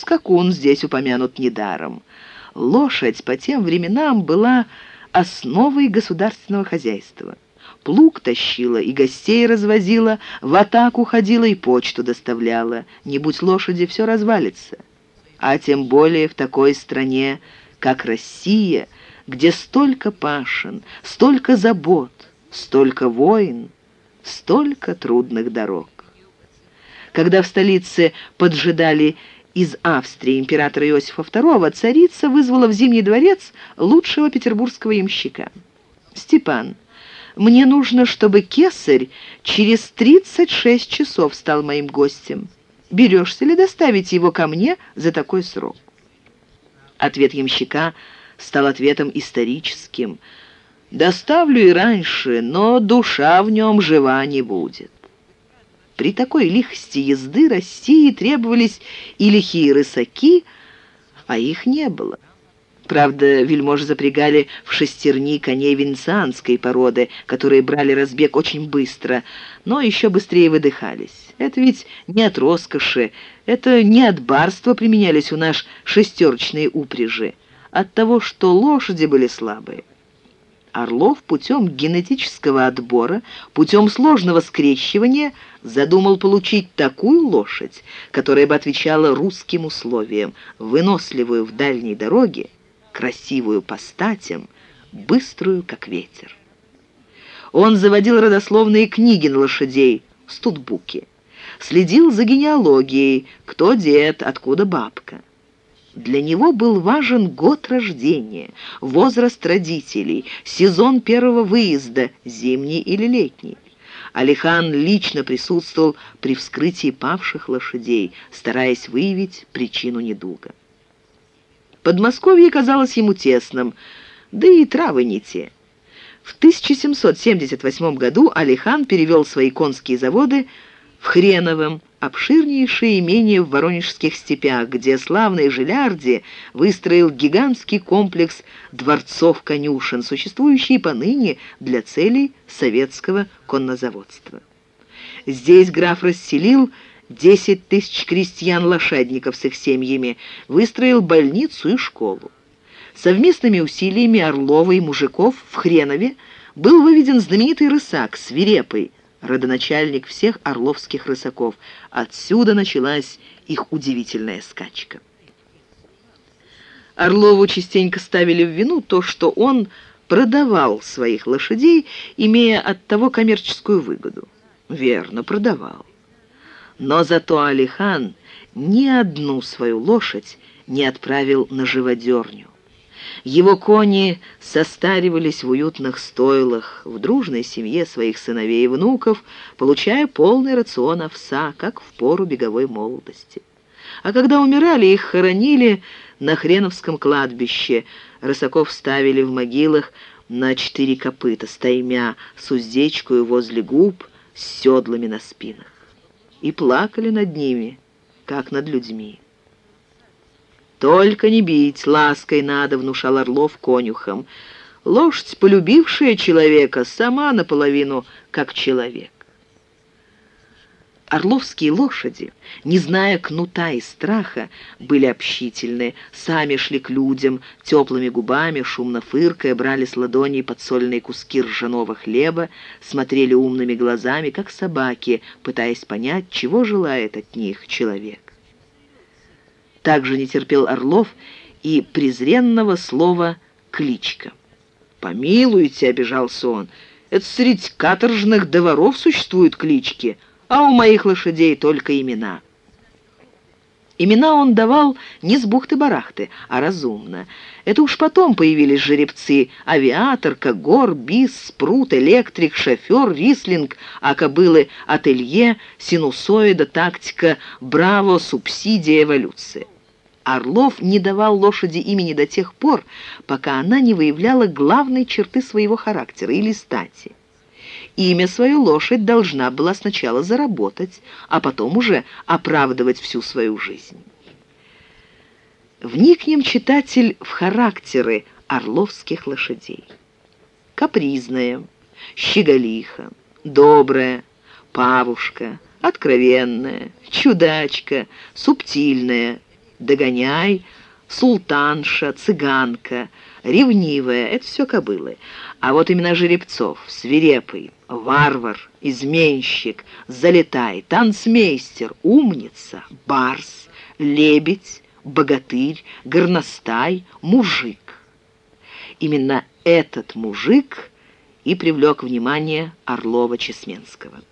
Скакун здесь упомянут недаром. Лошадь по тем временам была основой государственного хозяйства. Плуг тащила и гостей развозила, в атаку ходила и почту доставляла. Не будь лошади, все развалится. А тем более в такой стране, как Россия, где столько пашин, столько забот, столько войн, столько трудных дорог. Когда в столице поджидали из Австрии императора Иосифа II, царица вызвала в Зимний дворец лучшего петербургского ямщика. «Степан, мне нужно, чтобы кесарь через 36 часов стал моим гостем. Берешься ли доставить его ко мне за такой срок?» Ответ ямщика стал ответом историческим. «Доставлю и раньше, но душа в нем жива не будет». При такой лихости езды России требовались и лихие рысаки, а их не было. Правда, вельможи запрягали в шестерни коней венецианской породы, которые брали разбег очень быстро, но еще быстрее выдыхались. Это ведь не от роскоши, это не от барства применялись у нас шестерочные упряжи, от того, что лошади были слабые. Орлов путем генетического отбора, путем сложного скрещивания задумал получить такую лошадь, которая бы отвечала русским условиям, выносливую в дальней дороге, красивую по статям, быструю, как ветер. Он заводил родословные книги на лошадей, студбуки, следил за генеалогией, кто дед, откуда бабка. Для него был важен год рождения, возраст родителей, сезон первого выезда, зимний или летний. Алихан лично присутствовал при вскрытии павших лошадей, стараясь выявить причину недуга. Подмосковье казалось ему тесным, да и травы не те. В 1778 году Алихан перевел свои конские заводы в Хреновом, обширнейшее имение в Воронежских степях, где славный Жилярди выстроил гигантский комплекс дворцов-конюшен, существующий поныне для целей советского коннозаводства. Здесь граф расселил 10 тысяч крестьян-лошадников с их семьями, выстроил больницу и школу. Совместными усилиями Орлова и мужиков в Хренове был выведен знаменитый рысак, свирепый, родоначальник всех орловских рысаков. Отсюда началась их удивительная скачка. Орлову частенько ставили в вину то, что он продавал своих лошадей, имея от того коммерческую выгоду. Верно, продавал. Но зато Алихан ни одну свою лошадь не отправил на живодерню. Его кони состаривались в уютных стойлах, в дружной семье своих сыновей и внуков, получая полный рацион овса, как в пору беговой молодости. А когда умирали, их хоронили на Хреновском кладбище. Рысаков ставили в могилах на четыре копыта, стаймя с уздечкой возле губ, с седлами на спинах. И плакали над ними, как над людьми. «Только не бить, лаской надо», — внушал Орлов конюхом. «Лошадь, полюбившая человека, сама наполовину как человек». Орловские лошади, не зная кнута и страха, были общительны, сами шли к людям, теплыми губами, шумно фыркая, брали с ладоней подсольные куски ржаного хлеба, смотрели умными глазами, как собаки, пытаясь понять, чего желает от них человек также не терпел Орлов и презренного слова «кличка». «Помилуйте», — обижался он, — «это среди каторжных доворов существуют клички, а у моих лошадей только имена». Имена он давал не с бухты-барахты, а разумно. Это уж потом появились жеребцы — авиатор, когор, бис, спрут, электрик, шофер, рислинг, а кобылы — ателье, синусоида, тактика, браво, субсидия, эволюция. Орлов не давал лошади имени до тех пор, пока она не выявляла главной черты своего характера или стати. Имя свою лошадь должна была сначала заработать, а потом уже оправдывать всю свою жизнь. Вникнем, читатель, в характеры орловских лошадей. Капризная, щеголиха, добрая, павушка, откровенная, чудачка, субтильная, догоняй, султанша, цыганка, ревнивая — это все кобылы. А вот именно жеребцов, свирепый, варвар, изменщик, залетай, танцмейстер, умница, барс, лебедь, богатырь, горностай, мужик. Именно этот мужик и привлек внимание Орлова-Чесменского.